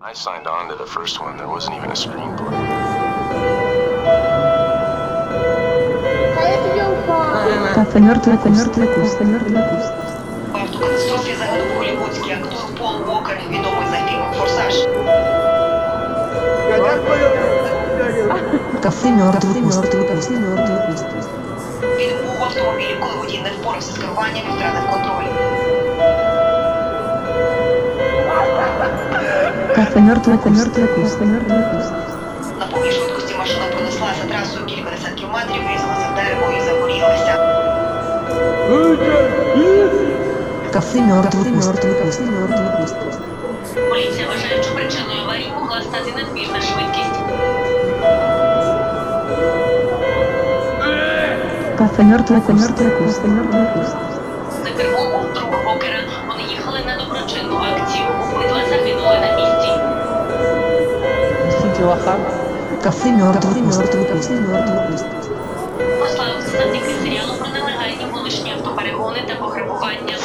I signed on to the first one. There wasn't even a screenplay. Кафе мертвый, кафе мертвый куст, кафе мертвый куст. В автокатастрофі загинув голлівудський актор Пол Уокер, відомий за фільмом Форсаж. Кафе мертвый куст, кафе мертвый куст. Він був в автомобілі, коли водій не впорався з керуванням і втратив контроль. Кафе мертвый, кафе мертвый куст, кафе мертвый куст. На повній швидкості машина пронеслася трасою кілька десятків метрів, врізалася в дерево і загорілася. Кафе мертвый куст, кафе мертвый куст. Поліція вважає, що причиною аварії могла стати надмірна швидкість. Кафе мертвый, кафе мертвый куст, кафе мертвый куст. За кермом був друг Бокера. Вони їхали на доброчинну акцію. Кафе мертвый куст, кафе мертвый куст. Прославився завдяки серіалу про нелегальні вуличні автоперегони та пограбування.